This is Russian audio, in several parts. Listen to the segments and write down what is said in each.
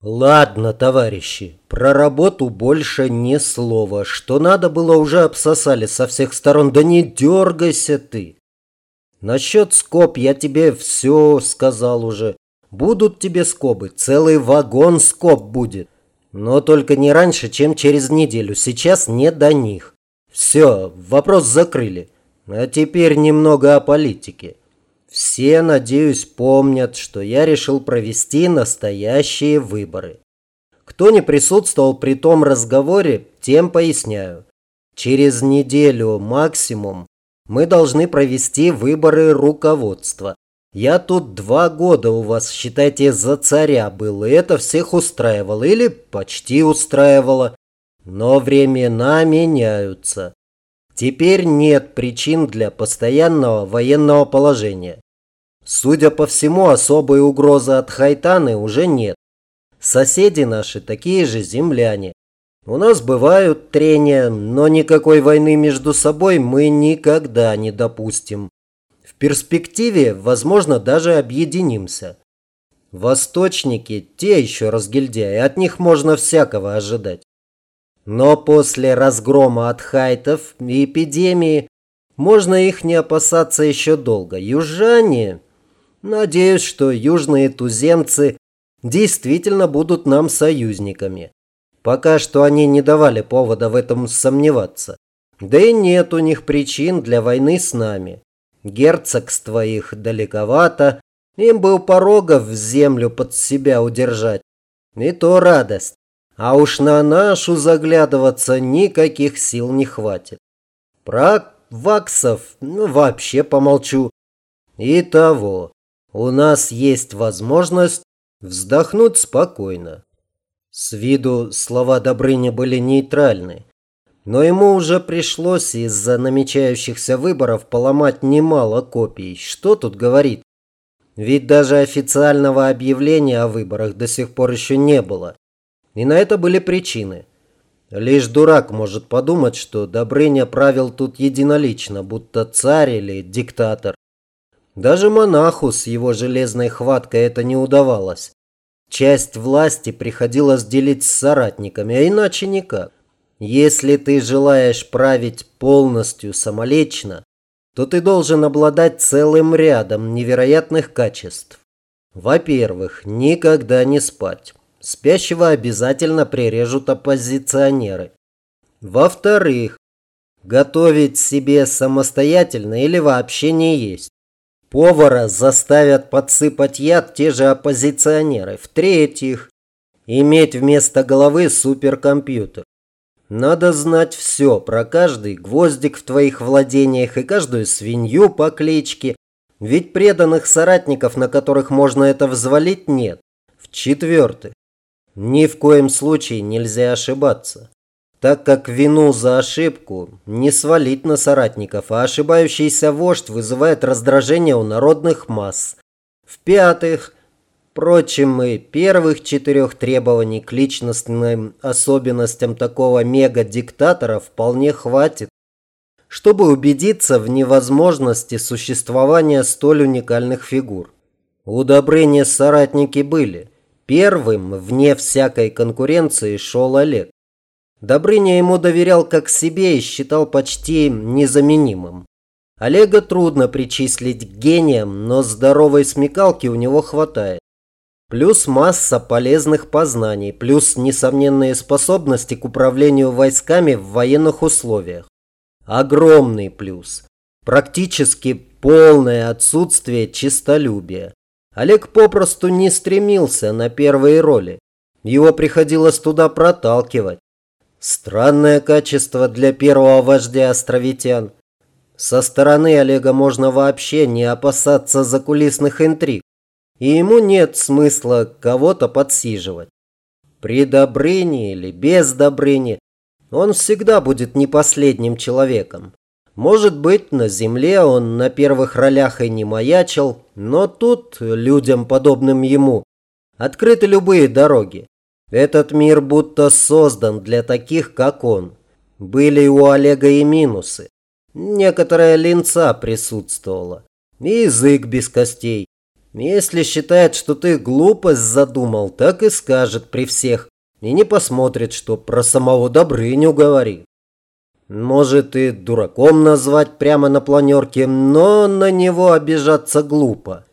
Ладно, товарищи, про работу больше ни слова. Что надо было, уже обсосали со всех сторон. Да не дергайся ты. Насчет скоб я тебе все сказал уже. Будут тебе скобы, целый вагон скоб будет. Но только не раньше, чем через неделю. Сейчас не до них. Все, вопрос закрыли. А теперь немного о политике. Все, надеюсь, помнят, что я решил провести настоящие выборы. Кто не присутствовал при том разговоре, тем поясняю. Через неделю максимум мы должны провести выборы руководства. Я тут два года у вас, считайте, за царя был, и это всех устраивало, или почти устраивало. Но времена меняются. Теперь нет причин для постоянного военного положения. Судя по всему, особой угрозы от Хайтаны уже нет. Соседи наши такие же земляне. У нас бывают трения, но никакой войны между собой мы никогда не допустим. В перспективе, возможно, даже объединимся. Восточники – те еще разгильдяи, от них можно всякого ожидать. Но после разгрома от хайтов и эпидемии можно их не опасаться еще долго. Южане... Надеюсь, что южные туземцы действительно будут нам союзниками. Пока что они не давали повода в этом сомневаться. Да и нет у них причин для войны с нами. Герцогство их далековато, им бы у порогов в землю под себя удержать. И то радость. А уж на нашу заглядываться никаких сил не хватит. Про ваксов ну, вообще помолчу. И того, у нас есть возможность вздохнуть спокойно. С виду слова Добрыни были нейтральны. Но ему уже пришлось из-за намечающихся выборов поломать немало копий. Что тут говорить? Ведь даже официального объявления о выборах до сих пор еще не было. И на это были причины. Лишь дурак может подумать, что Добрыня правил тут единолично, будто царь или диктатор. Даже монаху с его железной хваткой это не удавалось. Часть власти приходилось делить с соратниками, а иначе никак. Если ты желаешь править полностью самолично, то ты должен обладать целым рядом невероятных качеств. Во-первых, никогда не спать. Спящего обязательно прирежут оппозиционеры. Во-вторых, готовить себе самостоятельно или вообще не есть. Повара заставят подсыпать яд те же оппозиционеры. В-третьих, иметь вместо головы суперкомпьютер. Надо знать все про каждый гвоздик в твоих владениях и каждую свинью по кличке. Ведь преданных соратников, на которых можно это взвалить, нет. В-четвертых, ни в коем случае нельзя ошибаться, так как вину за ошибку не свалить на соратников, а ошибающийся вождь вызывает раздражение у народных масс. В-пятых, впрочем, и первых четырех требований к личностным особенностям такого мега-диктатора вполне хватит, чтобы убедиться в невозможности существования столь уникальных фигур. Удобрения соратники были – Первым, вне всякой конкуренции, шел Олег. Добрыня ему доверял как себе и считал почти незаменимым. Олега трудно причислить к гениям, но здоровой смекалки у него хватает. Плюс масса полезных познаний, плюс несомненные способности к управлению войсками в военных условиях. Огромный плюс. Практически полное отсутствие честолюбия. Олег попросту не стремился на первые роли. Его приходилось туда проталкивать. Странное качество для первого вождя островитян. Со стороны Олега можно вообще не опасаться закулисных интриг. И ему нет смысла кого-то подсиживать. При Добрыне или без Добрыни он всегда будет не последним человеком. Может быть, на земле он на первых ролях и не маячил, но тут, людям подобным ему, открыты любые дороги. Этот мир будто создан для таких, как он. Были у Олега и минусы. Некоторая линца присутствовала. И язык без костей. Если считает, что ты глупость задумал, так и скажет при всех. И не посмотрит, что про самого Добрыню говори. Может и дураком назвать прямо на планерке, но на него обижаться глупо.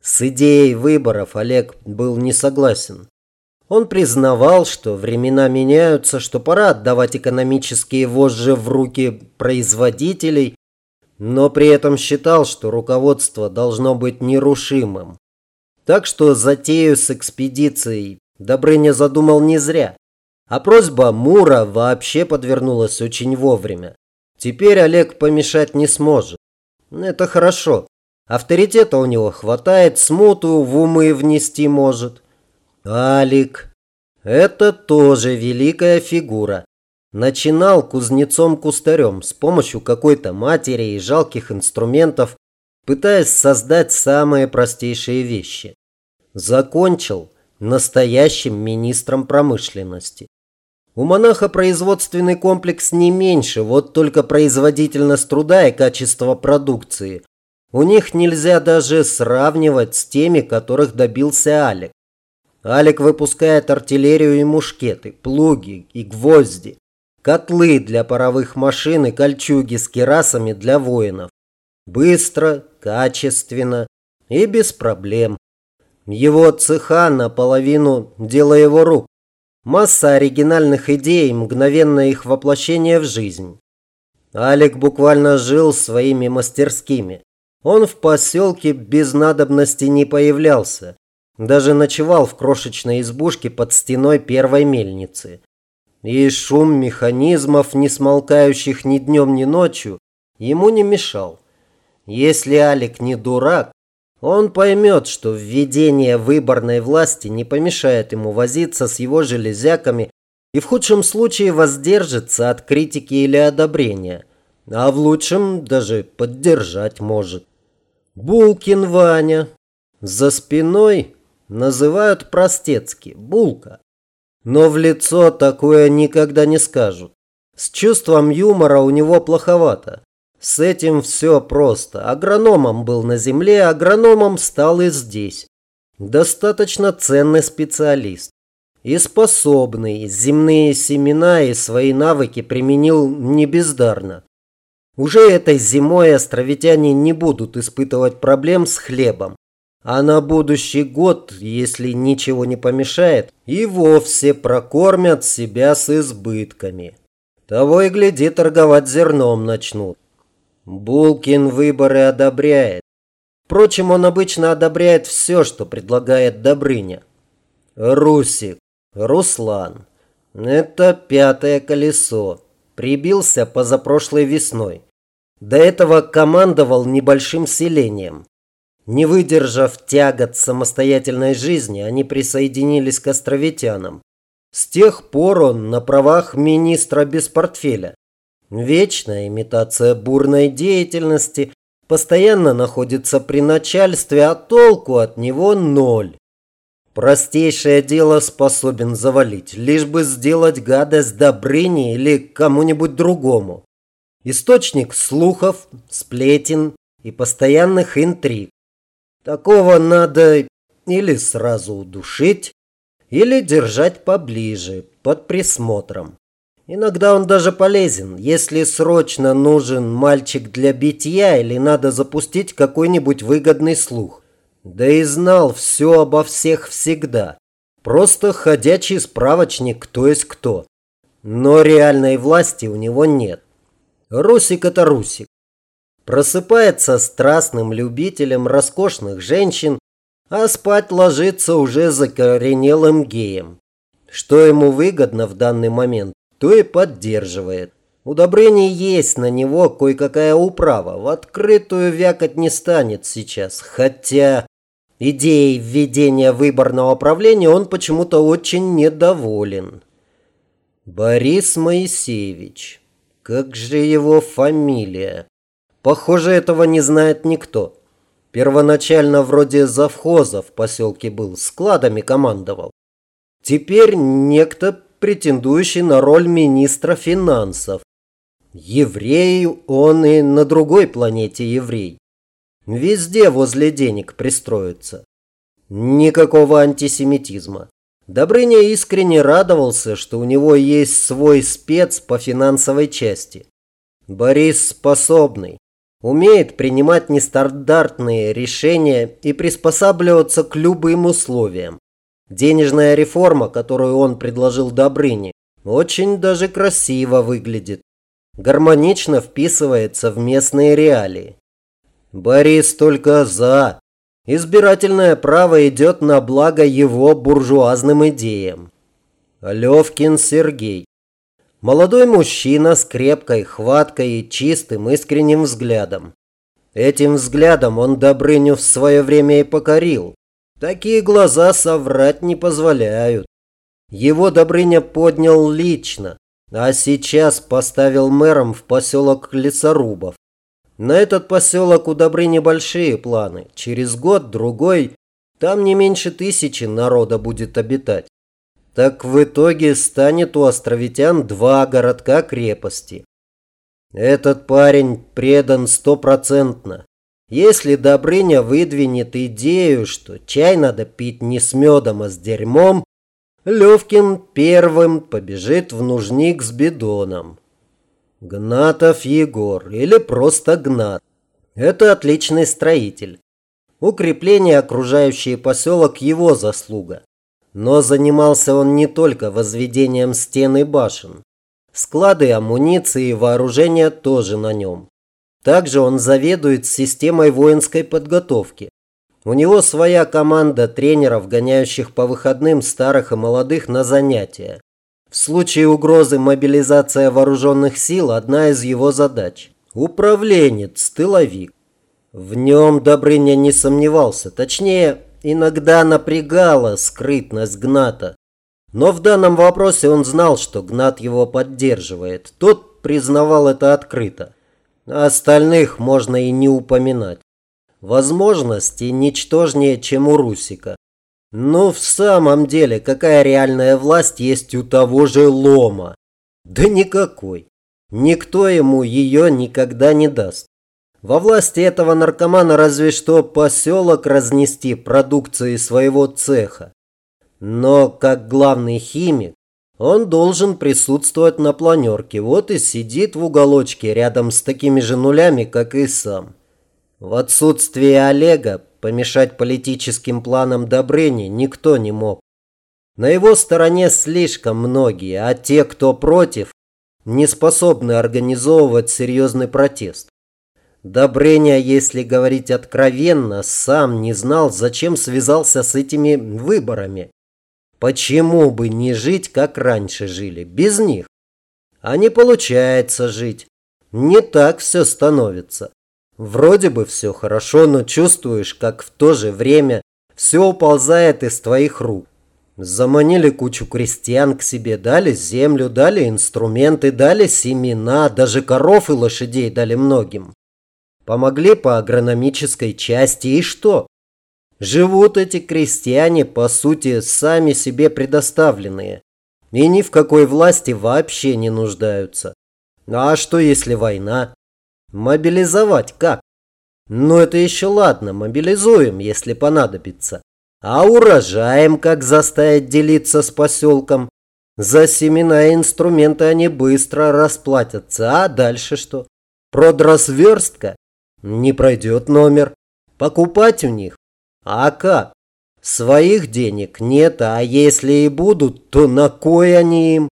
С идеей выборов Олег был не согласен. Он признавал, что времена меняются, что пора отдавать экономические вожжи в руки производителей, но при этом считал, что руководство должно быть нерушимым. Так что затею с экспедицией Добрыня задумал не зря. А просьба Мура вообще подвернулась очень вовремя. Теперь Олег помешать не сможет. Это хорошо. Авторитета у него хватает, смуту в умы внести может. Алик. Это тоже великая фигура. Начинал кузнецом-кустарем с помощью какой-то матери и жалких инструментов, пытаясь создать самые простейшие вещи. Закончил настоящим министром промышленности. У монаха производственный комплекс не меньше, вот только производительность труда и качество продукции. У них нельзя даже сравнивать с теми, которых добился Алик. Алик выпускает артиллерию и мушкеты, плуги и гвозди, котлы для паровых машин и кольчуги с керасами для воинов. Быстро, качественно и без проблем. Его цеха наполовину – дело его рук. Масса оригинальных идей, мгновенное их воплощение в жизнь. Алик буквально жил своими мастерскими. Он в поселке без надобности не появлялся. Даже ночевал в крошечной избушке под стеной первой мельницы. И шум механизмов, не смолкающих ни днем, ни ночью, ему не мешал. Если Алик не дурак, он поймет, что введение выборной власти не помешает ему возиться с его железяками и в худшем случае воздержится от критики или одобрения, а в лучшем даже поддержать может. Булкин Ваня. За спиной называют простецки, булка. Но в лицо такое никогда не скажут. С чувством юмора у него плоховато. С этим все просто. Агрономом был на земле, агрономом стал и здесь. Достаточно ценный специалист. И способный. Земные семена и свои навыки применил не бездарно. Уже этой зимой островитяне не будут испытывать проблем с хлебом. А на будущий год, если ничего не помешает, и вовсе прокормят себя с избытками. Того и гляди, торговать зерном начнут. Булкин выборы одобряет. Впрочем, он обычно одобряет все, что предлагает Добрыня. Русик, Руслан. Это пятое колесо. Прибился позапрошлой весной. До этого командовал небольшим селением. Не выдержав тягот самостоятельной жизни, они присоединились к островитянам. С тех пор он на правах министра без портфеля. Вечная имитация бурной деятельности постоянно находится при начальстве, а толку от него ноль. Простейшее дело способен завалить, лишь бы сделать гадость Добрыне или кому-нибудь другому. Источник слухов, сплетен и постоянных интриг. Такого надо или сразу удушить, или держать поближе, под присмотром. Иногда он даже полезен, если срочно нужен мальчик для битья или надо запустить какой-нибудь выгодный слух. Да и знал все обо всех всегда. Просто ходячий справочник кто есть кто. Но реальной власти у него нет. Русик это Русик. Просыпается страстным любителем роскошных женщин, а спать ложится уже закоренелым геем. Что ему выгодно в данный момент, то и поддерживает. Удобрение есть на него кое-какая управа. В открытую вякать не станет сейчас. Хотя идеей введения выборного правления он почему-то очень недоволен. Борис Моисеевич. Как же его фамилия? Похоже, этого не знает никто. Первоначально вроде завхоза в поселке был, складами командовал. Теперь некто претендующий на роль министра финансов. Еврей он и на другой планете еврей. Везде возле денег пристроиться. Никакого антисемитизма. Добрыня искренне радовался, что у него есть свой спец по финансовой части. Борис способный, умеет принимать нестандартные решения и приспосабливаться к любым условиям. Денежная реформа, которую он предложил Добрыне, очень даже красиво выглядит. Гармонично вписывается в местные реалии. Борис только за. Избирательное право идет на благо его буржуазным идеям. Левкин Сергей. Молодой мужчина с крепкой хваткой и чистым искренним взглядом. Этим взглядом он Добрыню в свое время и покорил. Такие глаза соврать не позволяют. Его Добрыня поднял лично, а сейчас поставил мэром в поселок Лесорубов. На этот поселок у Добрыни большие планы. Через год-другой там не меньше тысячи народа будет обитать. Так в итоге станет у островитян два городка-крепости. Этот парень предан стопроцентно. Если Добрыня выдвинет идею, что чай надо пить не с медом, а с дерьмом, Левкин первым побежит в нужник с бидоном. Гнатов Егор или просто Гнат. Это отличный строитель. Укрепление окружающий поселок его заслуга. Но занимался он не только возведением стен и башен. Склады амуниции и вооружения тоже на нем. Также он заведует системой воинской подготовки. У него своя команда тренеров, гоняющих по выходным старых и молодых на занятия. В случае угрозы мобилизация вооруженных сил – одна из его задач. Управленец, тыловик. В нем Добрыня не сомневался, точнее, иногда напрягала скрытность Гната. Но в данном вопросе он знал, что Гнат его поддерживает. Тот признавал это открыто. А остальных можно и не упоминать. Возможности ничтожнее, чем у Русика. Но в самом деле, какая реальная власть есть у того же Лома? Да никакой. Никто ему ее никогда не даст. Во власти этого наркомана разве что поселок разнести продукцией своего цеха. Но как главный химик, он должен присутствовать на планерке. Вот и сидит в уголочке рядом с такими же нулями, как и сам. В отсутствие Олега Помешать политическим планам Добрыни никто не мог. На его стороне слишком многие, а те, кто против, не способны организовывать серьезный протест. Добрыня, если говорить откровенно, сам не знал, зачем связался с этими выборами. Почему бы не жить, как раньше жили, без них? А не получается жить. Не так все становится. Вроде бы все хорошо, но чувствуешь, как в то же время все уползает из твоих рук. Заманили кучу крестьян к себе, дали землю, дали инструменты, дали семена, даже коров и лошадей дали многим. Помогли по агрономической части и что? Живут эти крестьяне, по сути, сами себе предоставленные. И ни в какой власти вообще не нуждаются. А что если война? Мобилизовать как? Ну это еще ладно, мобилизуем, если понадобится. А урожаем как заставить делиться с поселком? За семена и инструменты они быстро расплатятся. А дальше что? Продрасверстка? Не пройдет номер. Покупать у них? А как? Своих денег нет, а если и будут, то на кой они им?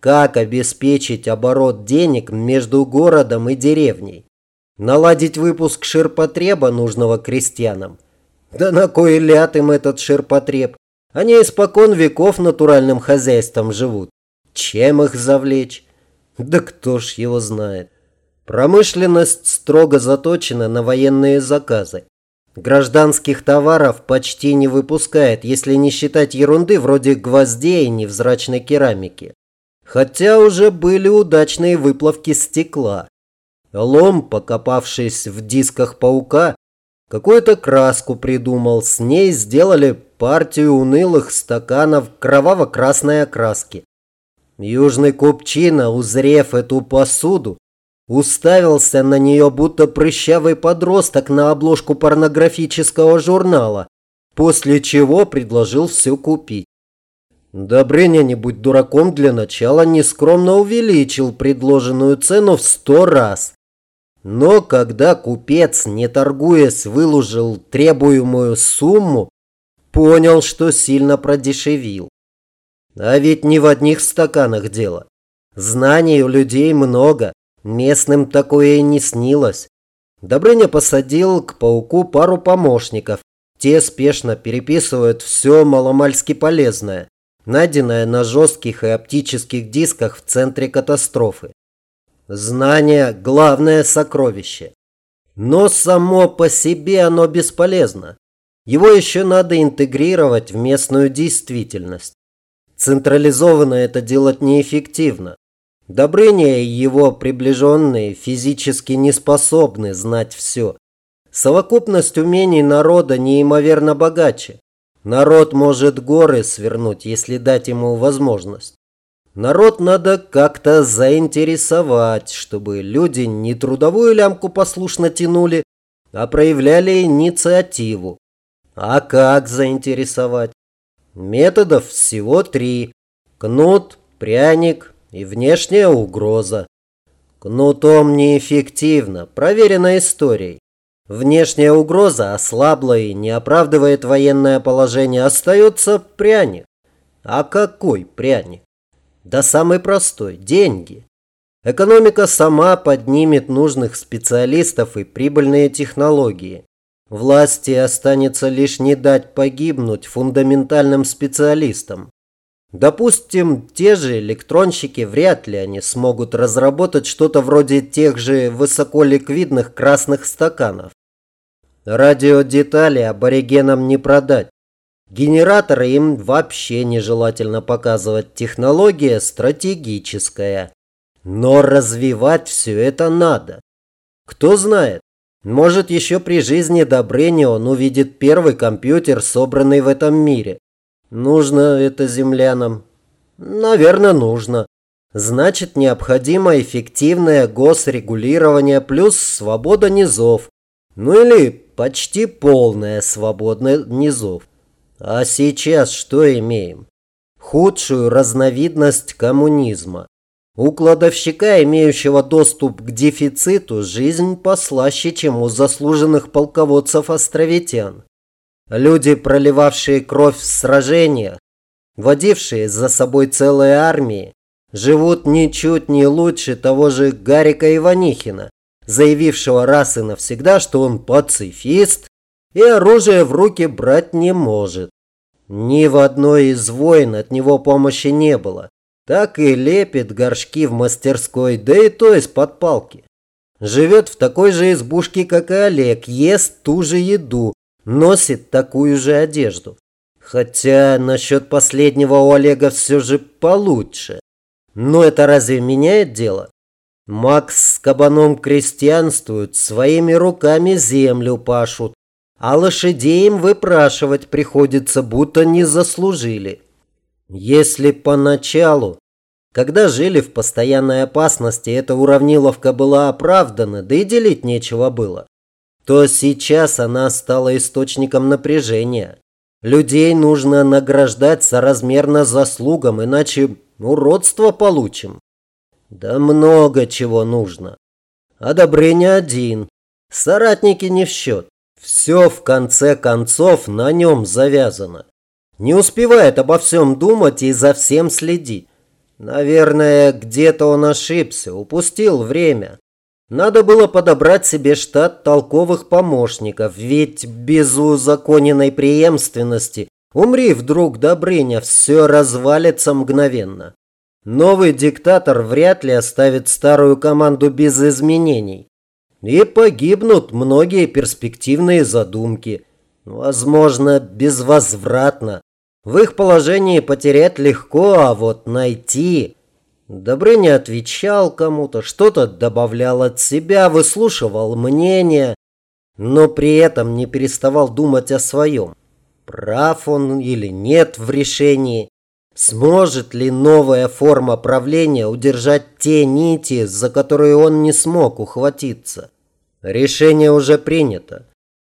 Как обеспечить оборот денег между городом и деревней? Наладить выпуск ширпотреба, нужного крестьянам? Да на кой ляд им этот ширпотреб? Они испокон веков натуральным хозяйством живут. Чем их завлечь? Да кто ж его знает. Промышленность строго заточена на военные заказы. Гражданских товаров почти не выпускает, если не считать ерунды вроде гвоздей и невзрачной керамики. Хотя уже были удачные выплавки стекла. Лом, покопавшись в дисках паука, какую-то краску придумал. С ней сделали партию унылых стаканов кроваво-красной окраски. Южный купчина, узрев эту посуду, Уставился на нее, будто прыщавый подросток на обложку порнографического журнала, после чего предложил все купить. Добрыня, не будь дураком, для начала нескромно увеличил предложенную цену в сто раз. Но когда купец, не торгуясь, выложил требуемую сумму, понял, что сильно продешевил. А ведь не в одних стаканах дело. Знаний у людей много, местным такое и не снилось. Добрыня посадил к пауку пару помощников. Те спешно переписывают все маломальски полезное найденное на жестких и оптических дисках в центре катастрофы. Знание – главное сокровище. Но само по себе оно бесполезно. Его еще надо интегрировать в местную действительность. Централизованно это делать неэффективно. Добрыня и его приближенные физически не способны знать все. Совокупность умений народа неимоверно богаче. Народ может горы свернуть, если дать ему возможность. Народ надо как-то заинтересовать, чтобы люди не трудовую лямку послушно тянули, а проявляли инициативу. А как заинтересовать? Методов всего три. Кнут, пряник и внешняя угроза. Кнутом неэффективно, проверено историей. Внешняя угроза ослабла и не оправдывает военное положение. Остается пряник. А какой пряник? Да самый простой – деньги. Экономика сама поднимет нужных специалистов и прибыльные технологии. Власти останется лишь не дать погибнуть фундаментальным специалистам. Допустим, те же электронщики вряд ли они смогут разработать что-то вроде тех же высоколиквидных красных стаканов. Радиодетали аборигенам не продать. Генераторы им вообще нежелательно показывать. Технология стратегическая. Но развивать все это надо. Кто знает, может еще при жизни Добрыни он увидит первый компьютер, собранный в этом мире. Нужно это землянам? Наверное, нужно. Значит, необходимо эффективное госрегулирование плюс свобода низов. Ну или почти полная свобода низов. А сейчас что имеем? Худшую разновидность коммунизма. У кладовщика, имеющего доступ к дефициту, жизнь послаще, чем у заслуженных полководцев-островитян. Люди, проливавшие кровь в сражениях, водившие за собой целые армии, живут ничуть не лучше того же Гарика Иванихина, заявившего раз и навсегда, что он пацифист и оружие в руки брать не может. Ни в одной из войн от него помощи не было. Так и лепит горшки в мастерской, да и то из-под палки. Живет в такой же избушке, как и Олег, ест ту же еду, носит такую же одежду. Хотя насчет последнего у Олега все же получше. Но это разве меняет дело? Макс с кабаном крестьянствуют, своими руками землю пашут, а лошадей им выпрашивать приходится, будто не заслужили. Если поначалу, когда жили в постоянной опасности, эта уравниловка была оправдана, да и делить нечего было, то сейчас она стала источником напряжения. Людей нужно награждать соразмерно заслугам, иначе уродство получим. Да много чего нужно. Одобрение один. Соратники не в счет. Все в конце концов на нем завязано. Не успевает обо всем думать и за всем следить. Наверное, где-то он ошибся, упустил время. Надо было подобрать себе штат толковых помощников, ведь без узаконенной преемственности умри вдруг Добрыня, все развалится мгновенно. Новый диктатор вряд ли оставит старую команду без изменений. И погибнут многие перспективные задумки. Возможно, безвозвратно. В их положении потерять легко, а вот найти... Добрыня отвечал кому-то, что-то добавлял от себя, выслушивал мнение, но при этом не переставал думать о своем. Прав он или нет в решении. Сможет ли новая форма правления удержать те нити, за которые он не смог ухватиться? Решение уже принято.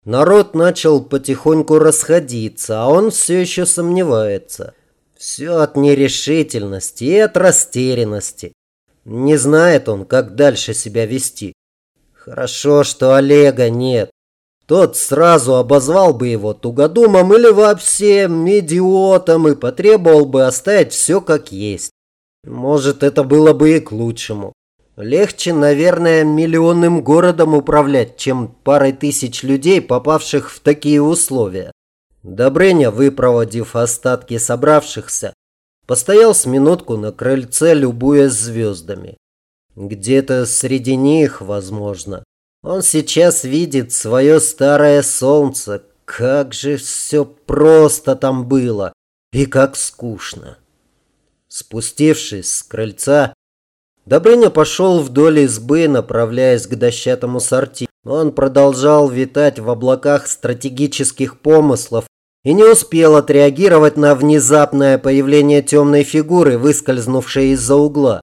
Народ начал потихоньку расходиться, а он все еще сомневается. Все от нерешительности и от растерянности. Не знает он, как дальше себя вести. Хорошо, что Олега нет. Тот сразу обозвал бы его тугодумом или вообще идиотом и потребовал бы оставить все как есть. Может, это было бы и к лучшему. Легче, наверное, миллионным городом управлять, чем парой тысяч людей, попавших в такие условия. Добрыня, выпроводив остатки собравшихся, постоял с минутку на крыльце, любуясь звездами. Где-то среди них, возможно, он сейчас видит свое старое солнце. Как же все просто там было и как скучно. Спустившись с крыльца, Добрыня пошел вдоль избы, направляясь к дощатому сорти. Он продолжал витать в облаках стратегических помыслов и не успел отреагировать на внезапное появление темной фигуры, выскользнувшей из-за угла.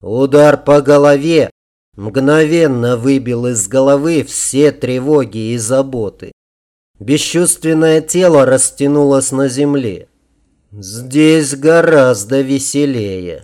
Удар по голове мгновенно выбил из головы все тревоги и заботы. Бесчувственное тело растянулось на земле. Здесь гораздо веселее.